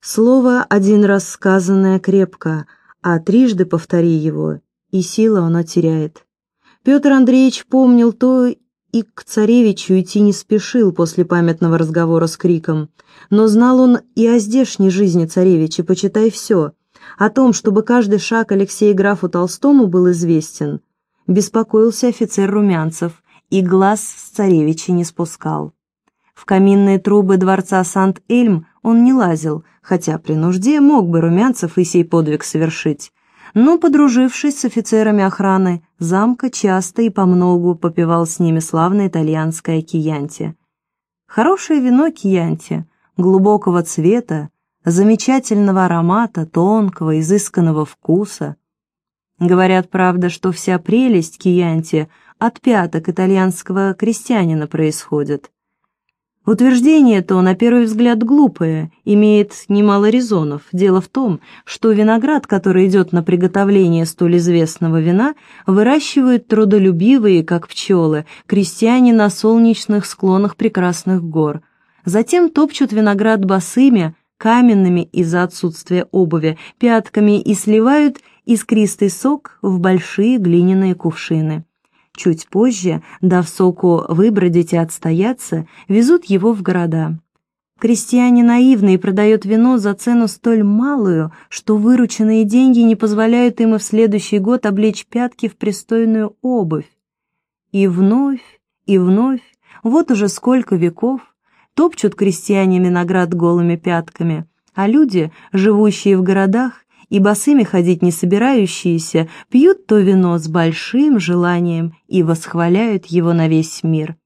Слово один раз сказанное крепко, а трижды повтори его, и сила оно теряет. Петр Андреевич помнил то и к царевичу идти не спешил после памятного разговора с Криком, но знал он и о здешней жизни царевича, почитай все, о том, чтобы каждый шаг Алексея графу Толстому был известен. Беспокоился офицер Румянцев и глаз с царевича не спускал. В каминные трубы дворца Сант-Эльм он не лазил, хотя при нужде мог бы Румянцев и сей подвиг совершить. Но, подружившись с офицерами охраны, замка часто и помногу попивал с ними славное итальянское киянти. Хорошее вино киянти, глубокого цвета, замечательного аромата, тонкого, изысканного вкуса. Говорят, правда, что вся прелесть киянти от пяток итальянского крестьянина происходит. Утверждение то, на первый взгляд, глупое, имеет немало резонов. Дело в том, что виноград, который идет на приготовление столь известного вина, выращивают трудолюбивые, как пчелы, крестьяне на солнечных склонах прекрасных гор. Затем топчут виноград босыми, каменными из-за отсутствия обуви, пятками и сливают искристый сок в большие глиняные кувшины. Чуть позже, дав соку выбродить и отстояться, везут его в города. Крестьяне наивные продают вино за цену столь малую, что вырученные деньги не позволяют им и в следующий год облечь пятки в пристойную обувь. И вновь, и вновь, вот уже сколько веков, топчут крестьяне виноград голыми пятками, а люди, живущие в городах, и босыми ходить не собирающиеся пьют то вино с большим желанием и восхваляют его на весь мир.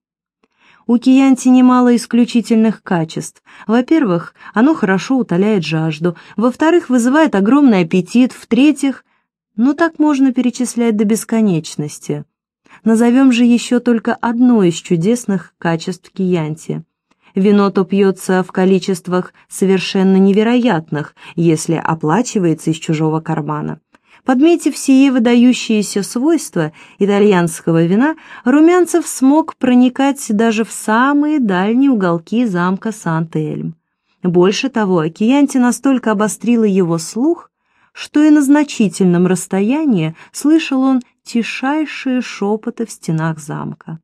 У киянти немало исключительных качеств. Во-первых, оно хорошо утоляет жажду, во-вторых, вызывает огромный аппетит, в-третьих, ну так можно перечислять до бесконечности. Назовем же еще только одно из чудесных качеств киянти. Вино то пьется в количествах совершенно невероятных, если оплачивается из чужого кармана. Подметив сие выдающиеся свойства итальянского вина, Румянцев смог проникать даже в самые дальние уголки замка Сант-Эльм. Больше того, Киянти настолько обострила его слух, что и на значительном расстоянии слышал он тишайшие шепоты в стенах замка.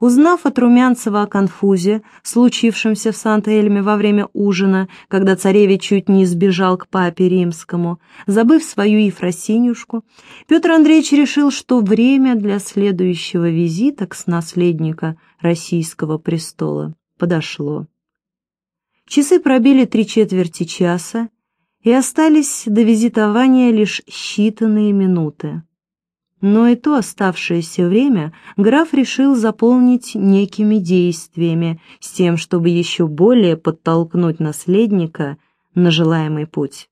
Узнав от Румянцева о конфузе, случившемся в Санта-Эльме во время ужина, когда царевич чуть не сбежал к папе римскому, забыв свою Ефросинюшку, Петр Андреевич решил, что время для следующего визита к наследника российского престола подошло. Часы пробили три четверти часа, и остались до визитования лишь считанные минуты. Но и то оставшееся время граф решил заполнить некими действиями, с тем, чтобы еще более подтолкнуть наследника на желаемый путь.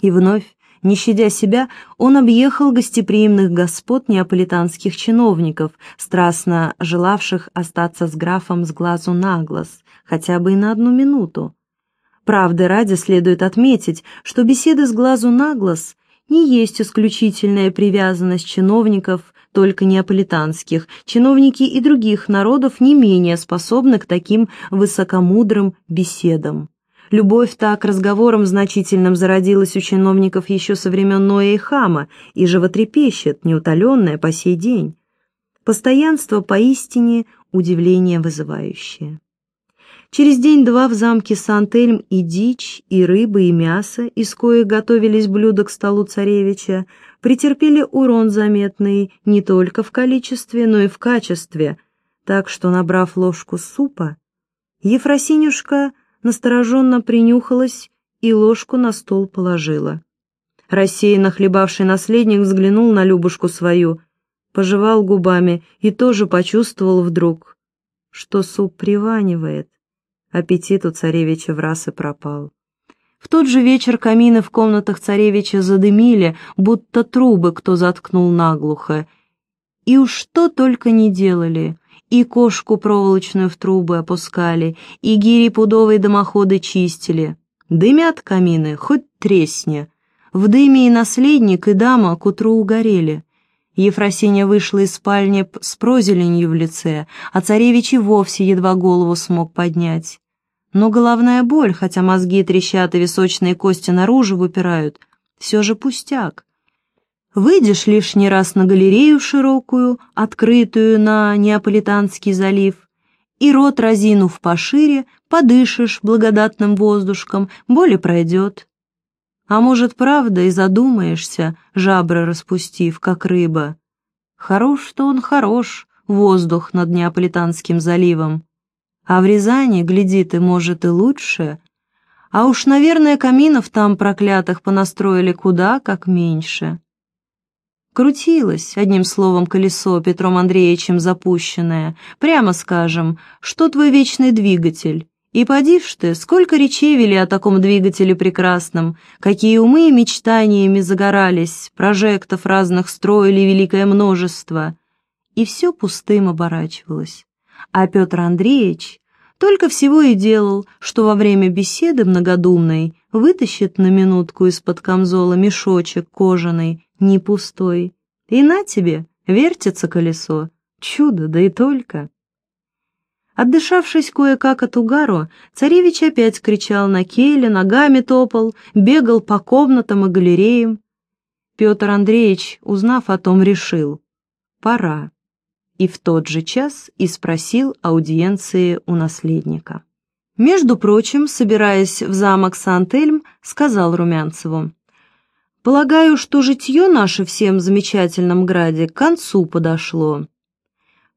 И вновь, не щадя себя, он объехал гостеприимных господ неаполитанских чиновников, страстно желавших остаться с графом с глазу на глаз, хотя бы и на одну минуту. Правды ради следует отметить, что беседы с глазу на глаз не есть исключительная привязанность чиновников, только неаполитанских. Чиновники и других народов не менее способны к таким высокомудрым беседам. Любовь так к разговорам значительным зародилась у чиновников еще со времен Ноя и Хама и животрепещет, неутоленная по сей день. Постоянство поистине удивление вызывающее. Через день-два в замке Сантельм и дичь, и рыба, и мясо, из коих готовились блюда к столу царевича, претерпели урон заметный не только в количестве, но и в качестве, так что, набрав ложку супа, Ефросинюшка настороженно принюхалась и ложку на стол положила. Рассеянно хлебавший наследник взглянул на Любушку свою, пожевал губами и тоже почувствовал вдруг, что суп приванивает. Аппетит у царевича в раз и пропал. В тот же вечер камины в комнатах царевича задымили, будто трубы кто заткнул наглухо. И уж что только не делали. И кошку проволочную в трубы опускали, и гири пудовые дымоходы чистили. Дымят камины, хоть тресни. В дыме и наследник, и дама к утру угорели. Ефросиня вышла из спальни с прозеленью в лице, а царевич и вовсе едва голову смог поднять. Но головная боль, хотя мозги трещат и височные кости наружу выпирают, все же пустяк. Выйдешь лишний раз на галерею широкую, открытую на Неаполитанский залив, и рот разинув пошире, подышишь благодатным воздушком, боли пройдет. А может, правда, и задумаешься, жабры распустив, как рыба. Хорош-то он хорош, воздух над Неаполитанским заливом. А в Рязани, гляди ты, может, и лучше. А уж, наверное, каминов там проклятых понастроили куда как меньше. Крутилось, одним словом, колесо Петром Андреевичем запущенное. Прямо скажем, что твой вечный двигатель? И подишь ты, сколько речей вели о таком двигателе прекрасном, какие умы и мечтаниями загорались, прожектов разных строили великое множество. И все пустым оборачивалось. А Петр Андреевич только всего и делал, что во время беседы многодумной вытащит на минутку из-под камзола мешочек кожаный, не пустой. И на тебе, вертится колесо. Чудо, да и только. Отдышавшись кое-как от угару, царевич опять кричал на келе, ногами топал, бегал по комнатам и галереям. Петр Андреевич, узнав о том, решил — пора. И в тот же час и спросил аудиенции у наследника. Между прочим, собираясь в замок Сан-Тельм, сказал Румянцеву — Полагаю, что житье наше всем замечательном граде к концу подошло.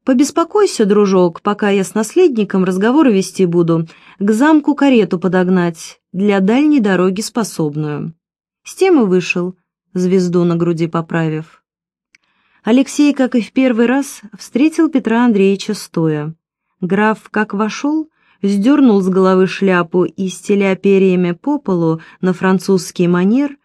Побеспокойся, дружок, пока я с наследником разговоры вести буду, к замку карету подогнать, для дальней дороги способную. С тем и вышел, звезду на груди поправив. Алексей, как и в первый раз, встретил Петра Андреевича стоя. Граф, как вошел, сдернул с головы шляпу и, стеля перьями по полу на французский манер,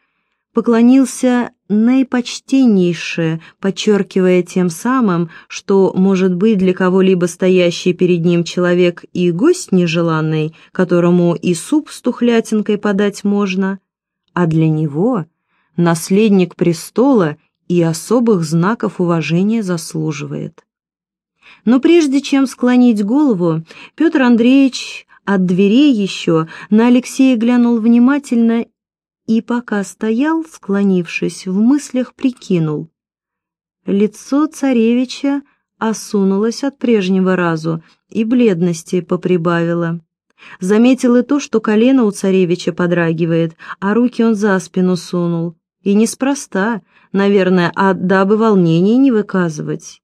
поклонился наипочтеннейше, подчеркивая тем самым, что, может быть, для кого-либо стоящий перед ним человек и гость нежеланный, которому и суп с тухлятинкой подать можно, а для него наследник престола и особых знаков уважения заслуживает. Но прежде чем склонить голову, Петр Андреевич от дверей еще на Алексея глянул внимательно и пока стоял, склонившись, в мыслях прикинул. Лицо царевича осунулось от прежнего разу и бледности поприбавило. Заметил и то, что колено у царевича подрагивает, а руки он за спину сунул. И неспроста, наверное, а дабы волнений не выказывать.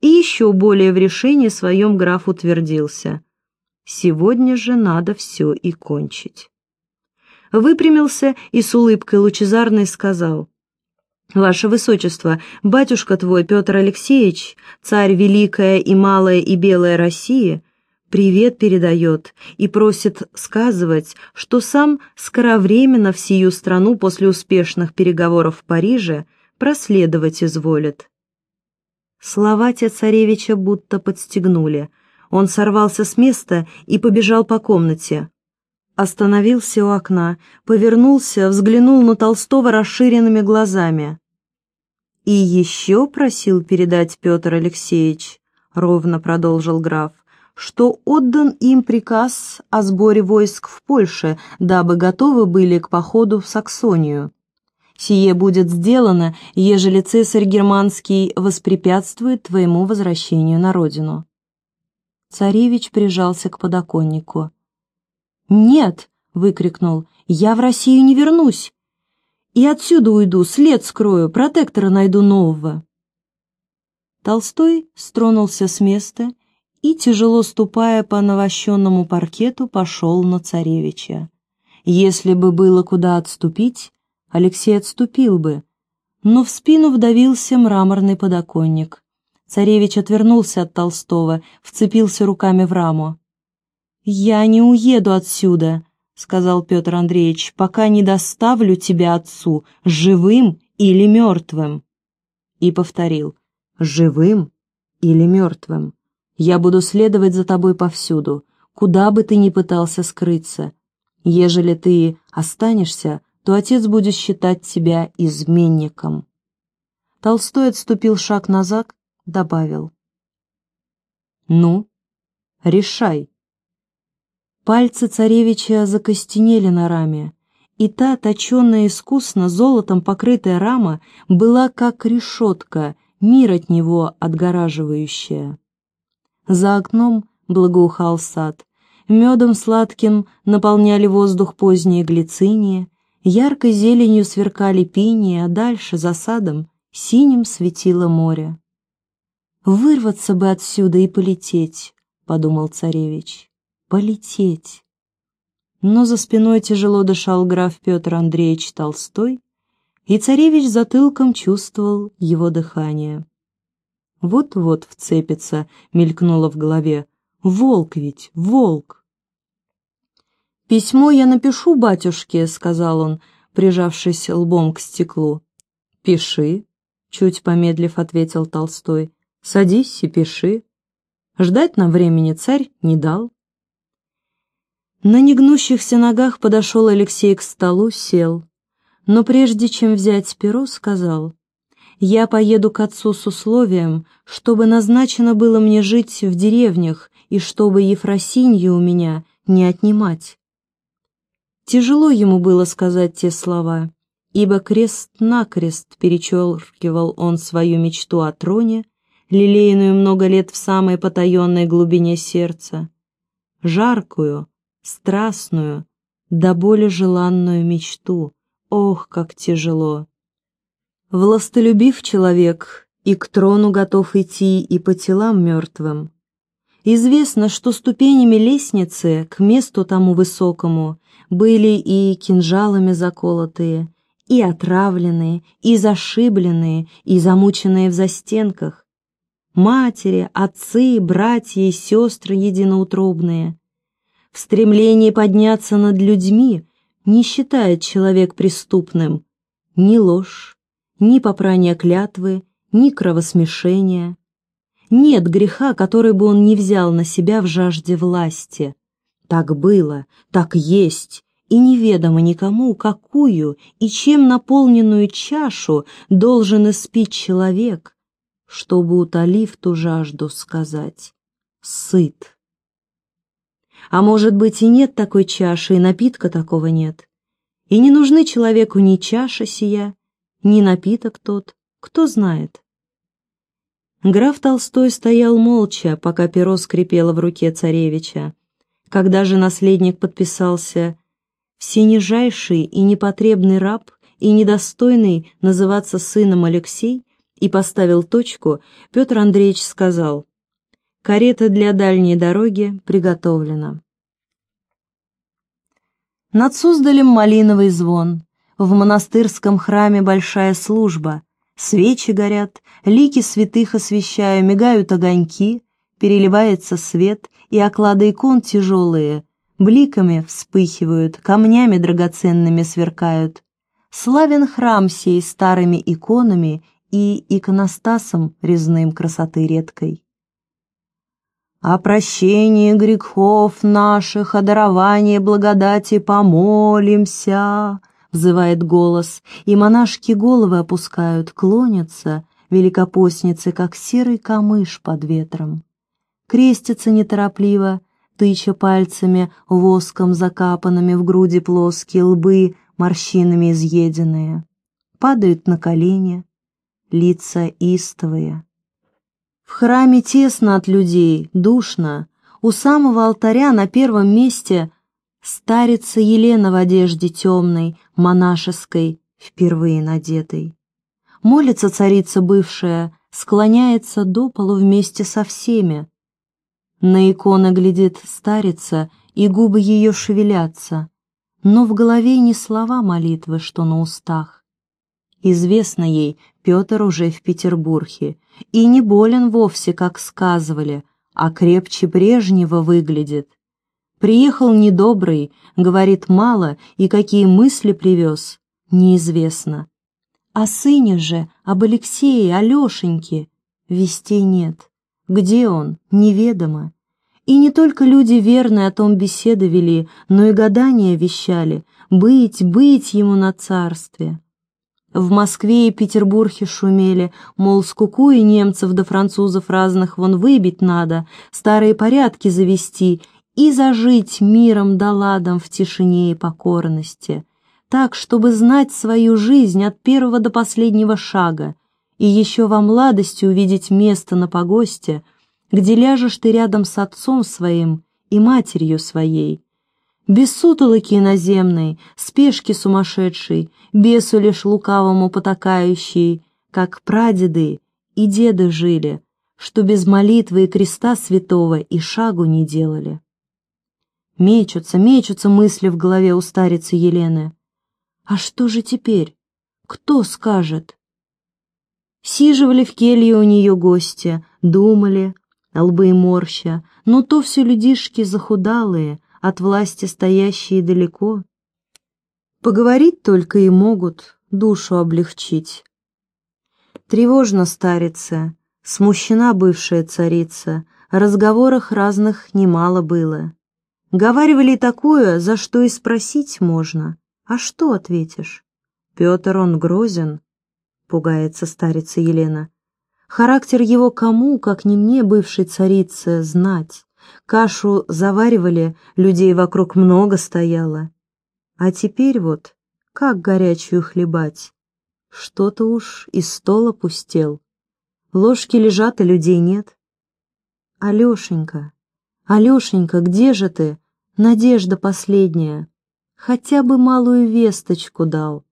И еще более в решении своем граф утвердился. Сегодня же надо все и кончить выпрямился и с улыбкой лучезарной сказал, «Ваше Высочество, батюшка твой, Петр Алексеевич, царь Великая и Малая и Белая России, привет передает и просит сказывать, что сам скоровременно в сию страну после успешных переговоров в Париже проследовать изволит». Слова те царевича будто подстегнули. Он сорвался с места и побежал по комнате. Остановился у окна, повернулся, взглянул на Толстого расширенными глазами. «И еще просил передать Петр Алексеевич», — ровно продолжил граф, «что отдан им приказ о сборе войск в Польше, дабы готовы были к походу в Саксонию. Сие будет сделано, ежели цесарь германский воспрепятствует твоему возвращению на родину». Царевич прижался к подоконнику. «Нет!» — выкрикнул. «Я в Россию не вернусь! И отсюда уйду, след скрою, протектора найду нового!» Толстой стронулся с места и, тяжело ступая по навощенному паркету, пошел на царевича. Если бы было куда отступить, Алексей отступил бы, но в спину вдавился мраморный подоконник. Царевич отвернулся от Толстого, вцепился руками в раму. «Я не уеду отсюда», — сказал Петр Андреевич, «пока не доставлю тебя отцу, живым или мертвым». И повторил, «Живым или мертвым. Я буду следовать за тобой повсюду, куда бы ты ни пытался скрыться. Ежели ты останешься, то отец будет считать тебя изменником». Толстой отступил шаг назад, добавил. «Ну, решай». Пальцы царевича закостенели на раме, и та, точенная искусно, золотом покрытая рама, была как решетка, мир от него отгораживающая. За окном благоухал сад, медом сладким наполняли воздух поздние глициния, яркой зеленью сверкали пинии, а дальше, за садом, синим светило море. «Вырваться бы отсюда и полететь», — подумал царевич, — «полететь». Но за спиной тяжело дышал граф Петр Андреевич Толстой, и царевич затылком чувствовал его дыхание. Вот-вот вцепится, мелькнуло в голове. Волк ведь, волк! «Письмо я напишу батюшке», — сказал он, прижавшись лбом к стеклу. «Пиши», — чуть помедлив ответил Толстой. «Садись и пиши». Ждать нам времени царь не дал. На негнущихся ногах подошел Алексей к столу, сел. Но прежде чем взять перо, сказал, «Я поеду к отцу с условием, чтобы назначено было мне жить в деревнях и чтобы Ефросинью у меня не отнимать». Тяжело ему было сказать те слова, ибо крест-накрест перечеркивал он свою мечту о троне, лелеянную много лет в самой потаенной глубине сердца, жаркую, страстную, до боли желанную мечту. Ох, как тяжело! Властолюбив человек и к трону готов идти и по телам мертвым. Известно, что ступенями лестницы к месту тому высокому были и кинжалами заколотые, и отравленные, и зашибленные, и замученные в застенках. Матери, отцы, братья и сестры единоутробные. В стремлении подняться над людьми не считает человек преступным ни ложь, ни попрание клятвы, ни кровосмешение. Нет греха, который бы он не взял на себя в жажде власти. Так было, так есть, и неведомо никому, какую и чем наполненную чашу должен испить человек, чтобы, утолив ту жажду, сказать «сыт». А может быть и нет такой чаши, и напитка такого нет. И не нужны человеку ни чаша сия, ни напиток тот, кто знает. Граф Толстой стоял молча, пока перо скрипело в руке царевича. Когда же наследник подписался «Всенижайший и непотребный раб и недостойный называться сыном Алексей» и поставил точку, Петр Андреевич сказал «Карета для дальней дороги приготовлена». Над Суздалем малиновый звон, в монастырском храме большая служба, свечи горят, лики святых освещая, мигают огоньки, переливается свет, и оклады икон тяжелые, бликами вспыхивают, камнями драгоценными сверкают. Славен храм сей старыми иконами и иконостасом резным красоты редкой. О прощении грехов наших, о даровании благодати помолимся, взывает голос, и монашки головы опускают, клонятся, великопостницы, как серый камыш под ветром. Крестятся неторопливо, тыча пальцами воском закапанными в груди плоские лбы, морщинами изъеденные. Падают на колени, лица истовые. В храме тесно от людей, душно. У самого алтаря на первом месте Старица Елена в одежде темной, монашеской, впервые надетой. Молится царица бывшая, склоняется до полу вместе со всеми. На иконы глядит старица, и губы ее шевелятся, но в голове не слова молитвы, что на устах. Известно ей, Петр уже в Петербурге, и не болен вовсе, как сказывали, а крепче прежнего выглядит. Приехал недобрый, говорит мало, и какие мысли привез, неизвестно. О сыне же, об Алексее, Алешеньке, вестей нет. Где он, неведомо. И не только люди верные о том беседы вели, но и гадания вещали, быть, быть ему на царстве. В Москве и Петербурге шумели, мол, скуку и немцев да французов разных вон выбить надо, старые порядки завести и зажить миром да ладом в тишине и покорности, так, чтобы знать свою жизнь от первого до последнего шага, и еще во младости увидеть место на погосте, где ляжешь ты рядом с отцом своим и матерью своей, без сутолоки иноземной, спешки сумасшедшей, бесу лишь лукавому потакающей, как прадеды и деды жили, что без молитвы и креста святого и шагу не делали. Мечутся, мечутся мысли в голове у старицы Елены. А что же теперь? Кто скажет? Сиживали в келье у нее гости, думали, лбы морща, но то все людишки захудалые, от власти стоящие далеко. Поговорить только и могут, душу облегчить. Тревожно старица, смущена бывшая царица, разговорах разных немало было. Говаривали такое, за что и спросить можно. А что ответишь? Петр он грозен, пугается старица Елена. Характер его кому, как не мне, бывшей царице, знать. Кашу заваривали, людей вокруг много стояло. А теперь вот, как горячую хлебать? Что-то уж из стола пустел. Ложки лежат, а людей нет. Алешенька, Алешенька, где же ты? Надежда последняя. Хотя бы малую весточку дал.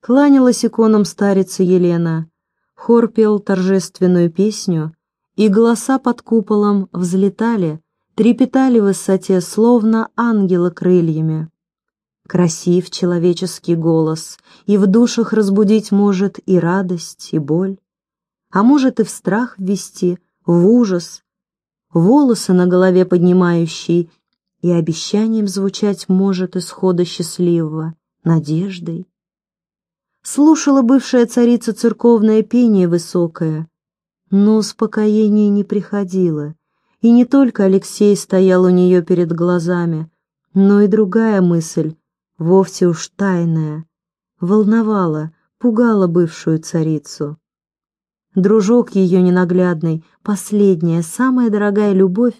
Кланялась иконам старица Елена. Хор пел торжественную песню, и голоса под куполом взлетали, трепетали в высоте, словно ангела крыльями. Красив человеческий голос, и в душах разбудить может и радость, и боль, а может и в страх ввести, в ужас, волосы на голове поднимающий, и обещанием звучать может исхода счастливого, надеждой. Слушала бывшая царица церковное пение высокое, но успокоение не приходило, и не только Алексей стоял у нее перед глазами, но и другая мысль, вовсе уж тайная, волновала, пугала бывшую царицу. Дружок ее ненаглядный, последняя, самая дорогая любовь,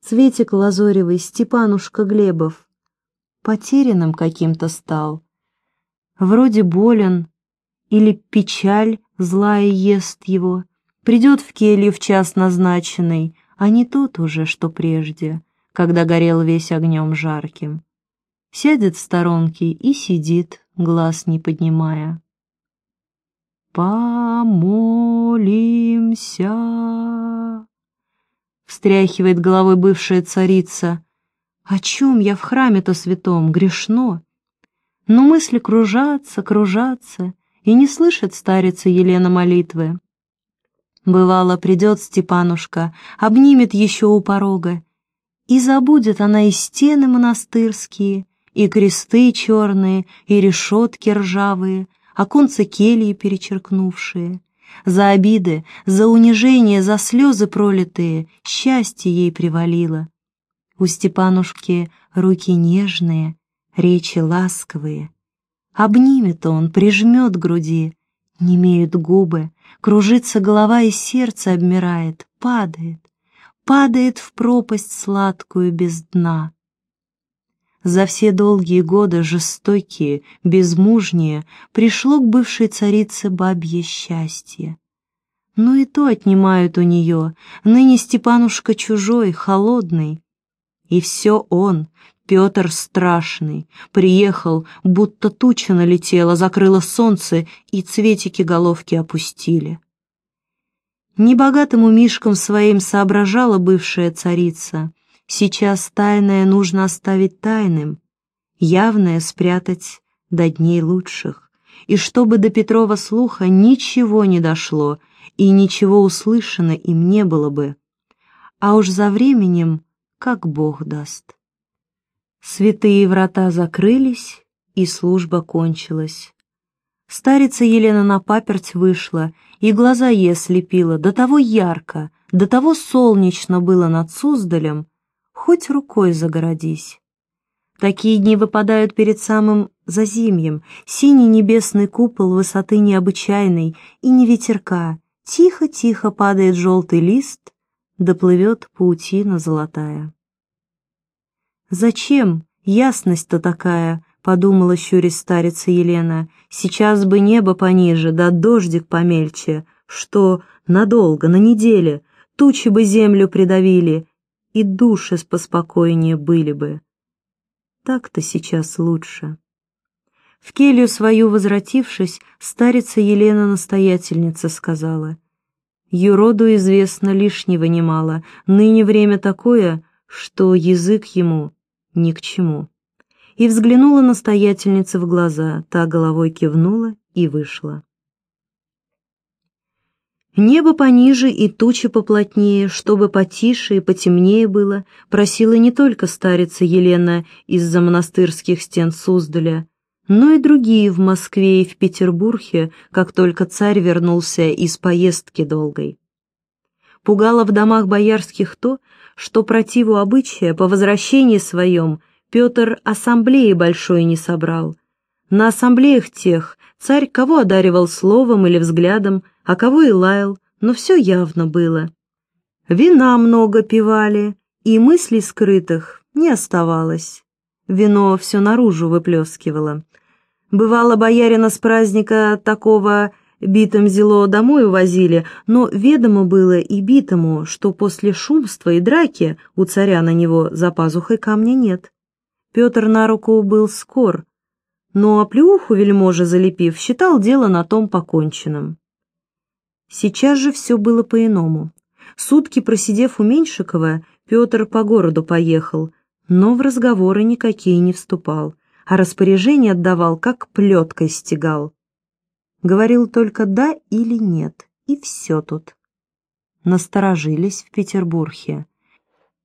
Цветик Лазоревый, Степанушка Глебов, потерянным каким-то стал. Вроде болен, или печаль злая ест его, Придет в келью в час назначенный, а не тот уже, что прежде, когда горел весь огнем жарким. Сядет в сторонке и сидит, глаз не поднимая. «Помолимся!» Встряхивает головой бывшая царица. «О чем я в храме-то святом? Грешно!» Но мысли кружатся, кружатся, и не слышит старица Елена молитвы. Бывало, придет Степанушка, обнимет еще у порога, и забудет она и стены монастырские, и кресты черные, и решетки ржавые, оконца кельи перечеркнувшие. За обиды, за унижение, за слезы пролитые счастье ей привалило. У Степанушки руки нежные, речи ласковые. Обнимет он, прижмет груди, немеют губы, Кружится голова и сердце обмирает, падает, падает в пропасть сладкую без дна. За все долгие годы жестокие, безмужние, пришло к бывшей царице бабье счастье. Но и то отнимают у нее, ныне Степанушка чужой, холодный. И все он, Петр страшный, приехал, будто туча налетела, закрыла солнце, и цветики головки опустили. Небогатым умишкам своим соображала бывшая царица. Сейчас тайное нужно оставить тайным, явное спрятать до дней лучших, и чтобы до Петрова слуха ничего не дошло, и ничего услышано им не было бы. А уж за временем, как Бог даст. Святые врата закрылись, и служба кончилась. Старица Елена на паперть вышла, и глаза ей ослепила, до того ярко, до того солнечно было над Суздалем, хоть рукой загородись. Такие дни выпадают перед самым зазимьем, синий небесный купол высоты необычайной, и не ветерка, тихо-тихо падает желтый лист, доплывет паутина золотая. «Зачем? Ясность-то такая», — подумала щурясь старица Елена. «Сейчас бы небо пониже, да дождик помельче, что надолго, на неделе, тучи бы землю придавили, и души поспокойнее были бы. Так-то сейчас лучше». В келью свою возвратившись, старица Елена-настоятельница сказала, «Юроду известно лишнего немало, ныне время такое, что язык ему ни к чему. И взглянула настоятельница в глаза, та головой кивнула и вышла. Небо пониже и тучи поплотнее, чтобы потише и потемнее было, просила не только старица Елена из-за монастырских стен Суздаля, но и другие в Москве и в Петербурге, как только царь вернулся из поездки долгой. Пугало в домах боярских то, что противу обычая по возвращении своем Петр ассамблеи большой не собрал. На ассамблеях тех царь кого одаривал словом или взглядом, а кого и лаял, но все явно было. Вина много пивали, и мыслей скрытых не оставалось. Вино все наружу выплескивало. Бывало, боярина с праздника такого Битым зело домой увозили, но ведомо было и битому, что после шумства и драки у царя на него за пазухой камня нет. Петр на руку был скор, но оплеуху вельможа залепив, считал дело на том поконченным. Сейчас же все было по-иному. Сутки просидев у Меньшикова, Петр по городу поехал, но в разговоры никакие не вступал, а распоряжение отдавал, как плеткой стегал говорил только «да» или «нет», и все тут. Насторожились в Петербурге.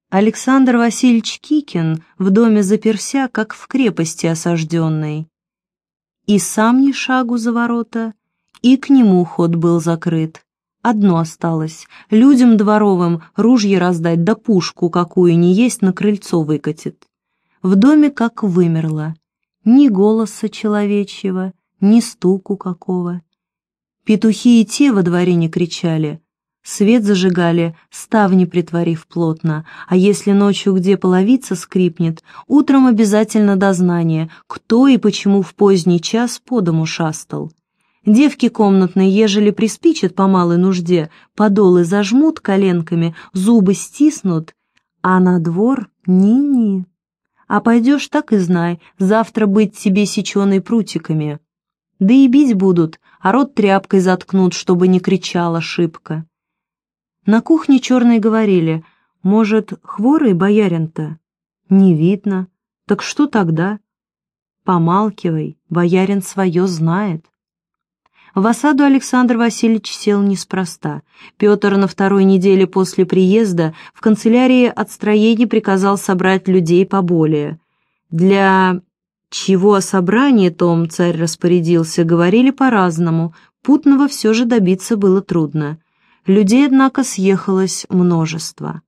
Александр Васильевич Кикин в доме заперся, как в крепости осажденной. И сам ни шагу за ворота, и к нему ход был закрыт. Одно осталось — людям дворовым ружье раздать да пушку, какую не есть, на крыльцо выкатит. В доме как вымерло. Ни голоса человечьего, ни стуку какого. Петухи и те во дворе не кричали. Свет зажигали, ставни притворив плотно, а если ночью где половица скрипнет, утром обязательно дознание, кто и почему в поздний час по дому шастал. Девки комнатные, ежели приспичат по малой нужде, подолы зажмут коленками, зубы стиснут, а на двор ни-ни. А пойдешь, так и знай, завтра быть тебе сеченой прутиками. Да и бить будут, а рот тряпкой заткнут, чтобы не кричала шибко. На кухне черные говорили, может, хворый боярин-то? Не видно. Так что тогда? Помалкивай, боярин свое знает. В осаду Александр Васильевич сел неспроста. Петр на второй неделе после приезда в канцелярии от строений приказал собрать людей поболее. Для чего о собрании том царь распорядился, говорили по-разному, путного все же добиться было трудно. Людей, однако, съехалось множество.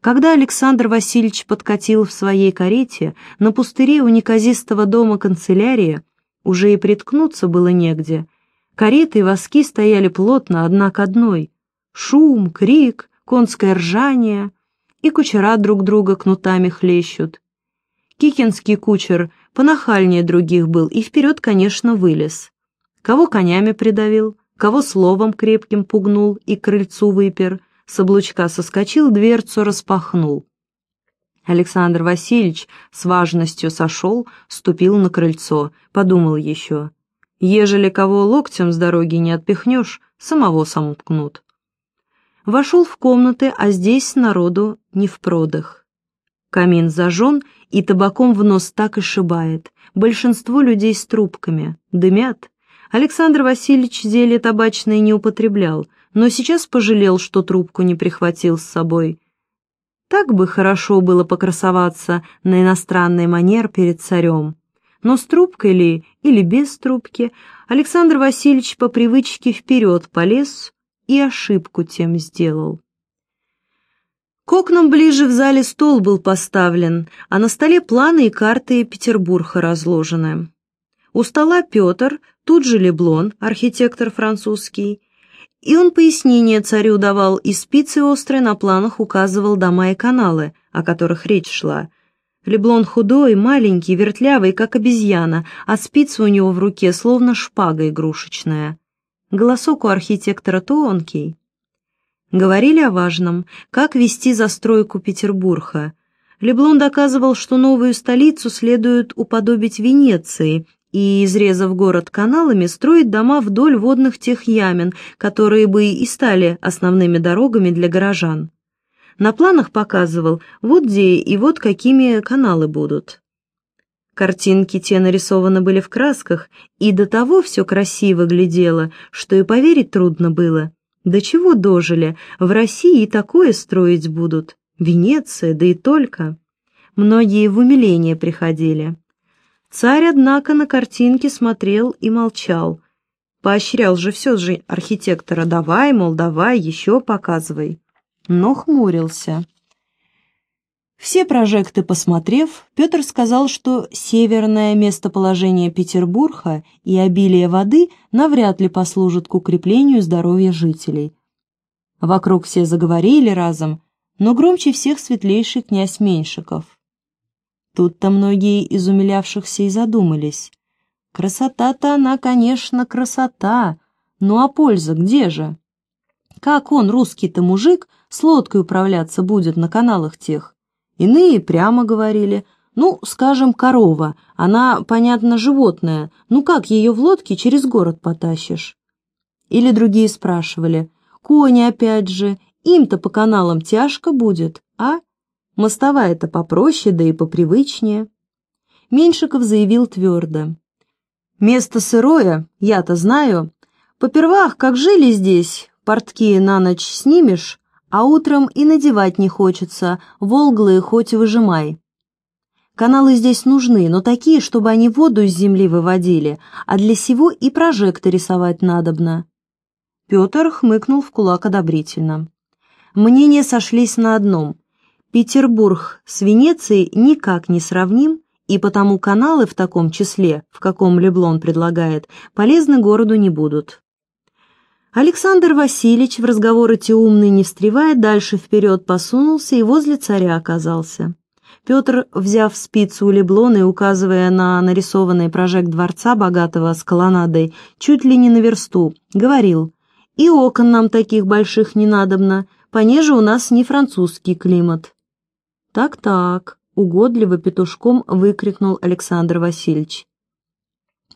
Когда Александр Васильевич подкатил в своей карете, на пустыре у неказистого дома канцелярии уже и приткнуться было негде. Кареты и воски стояли плотно одна к одной. Шум, крик, конское ржание, и кучера друг друга кнутами хлещут. Кикинский кучер понахальнее других был и вперед, конечно, вылез. Кого конями придавил, кого словом крепким пугнул и крыльцу выпер, с облучка соскочил, дверцу распахнул. Александр Васильевич с важностью сошел, ступил на крыльцо, подумал еще. Ежели кого локтем с дороги не отпихнешь, самого сомкнут. Вошел в комнаты, а здесь народу не в продах. Камин зажжен, и табаком в нос так и шибает. Большинство людей с трубками. Дымят. Александр Васильевич зелье табачное не употреблял, но сейчас пожалел, что трубку не прихватил с собой. Так бы хорошо было покрасоваться на иностранный манер перед царем. Но с трубкой ли или без трубки Александр Васильевич по привычке вперед полез и ошибку тем сделал. К окнам ближе в зале стол был поставлен, а на столе планы и карты Петербурга разложены. У стола Петр, тут же Леблон, архитектор французский, и он пояснение царю давал, и спицы острые на планах указывал дома и каналы, о которых речь шла. Леблон худой, маленький, вертлявый, как обезьяна, а спица у него в руке словно шпага игрушечная. Голосок у архитектора тонкий. Говорили о важном, как вести застройку Петербурга. Леблон доказывал, что новую столицу следует уподобить Венеции и, изрезав город каналами, строить дома вдоль водных тех ямен, которые бы и стали основными дорогами для горожан. На планах показывал, вот где и вот какими каналы будут. Картинки те нарисованы были в красках, и до того все красиво глядело, что и поверить трудно было. До чего дожили, в России и такое строить будут. Венеция, да и только. Многие в умиление приходили. Царь, однако, на картинке смотрел и молчал. Поощрял же все же архитектора, давай, мол, давай, еще показывай но хмурился. Все прожекты посмотрев, Петр сказал, что северное местоположение Петербурга и обилие воды навряд ли послужат к укреплению здоровья жителей. Вокруг все заговорили разом, но громче всех светлейший князь Меньшиков. Тут-то многие из умилявшихся и задумались. Красота-то она, конечно, красота, ну а польза где же? Как он, русский-то мужик, с лодкой управляться будет на каналах тех? Иные прямо говорили, ну, скажем, корова, она, понятно, животное, ну как ее в лодке через город потащишь? Или другие спрашивали, кони опять же, им-то по каналам тяжко будет, а? Мостовая-то попроще, да и попривычнее. Меньшиков заявил твердо. Место сырое, я-то знаю. Попервах, как жили здесь, Портки на ночь снимешь, а утром и надевать не хочется, волглые хоть выжимай. Каналы здесь нужны, но такие, чтобы они воду из земли выводили, а для сего и прожекты рисовать надобно. Петр хмыкнул в кулак одобрительно. Мнения сошлись на одном. Петербург с Венецией никак не сравним, и потому каналы в таком числе, в каком Леблон предлагает, полезны городу не будут. Александр Васильевич в разговор эти умный не встревая, дальше вперед посунулся и возле царя оказался. Петр, взяв спицу у Леблона и указывая на нарисованный прожект дворца богатого с колоннадой, чуть ли не на версту, говорил, «И окон нам таких больших не надобно, понеже у нас не французский климат». «Так-так», — угодливо петушком выкрикнул Александр Васильевич.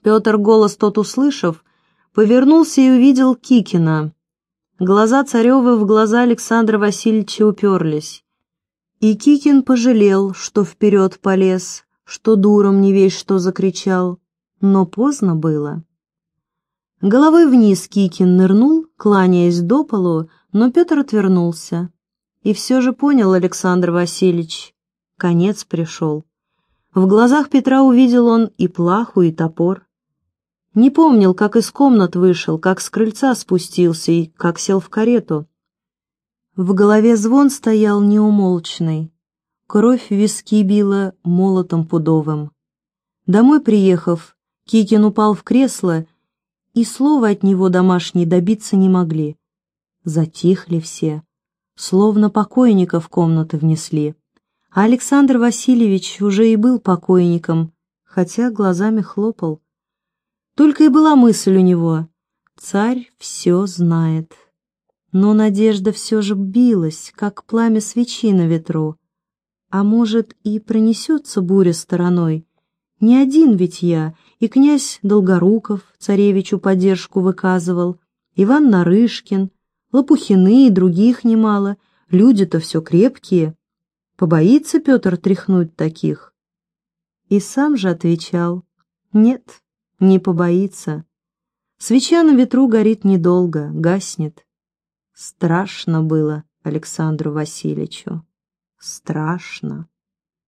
Петр, голос тот услышав, повернулся и увидел Кикина. Глаза Царевы в глаза Александра Васильевича уперлись. И Кикин пожалел, что вперед полез, что дуром не весь что закричал, но поздно было. Головой вниз Кикин нырнул, кланяясь до полу, но Петр отвернулся. И все же понял Александр Васильевич, конец пришел. В глазах Петра увидел он и плаху, и топор. Не помнил, как из комнат вышел, как с крыльца спустился и как сел в карету. В голове звон стоял неумолчный. Кровь в виски била молотом пудовым. Домой приехав, Кикин упал в кресло, и слова от него домашние добиться не могли. Затихли все, словно покойника в комнаты внесли. А Александр Васильевич уже и был покойником, хотя глазами хлопал. Только и была мысль у него. Царь все знает. Но надежда все же билась, как пламя свечи на ветру. А может, и пронесется буря стороной. Не один ведь я, и князь Долгоруков царевичу поддержку выказывал, Иван Нарышкин, Лопухины и других немало, люди-то все крепкие. Побоится Петр тряхнуть таких? И сам же отвечал, нет, не побоится. Свеча на ветру горит недолго, гаснет. Страшно было Александру Васильевичу. Страшно.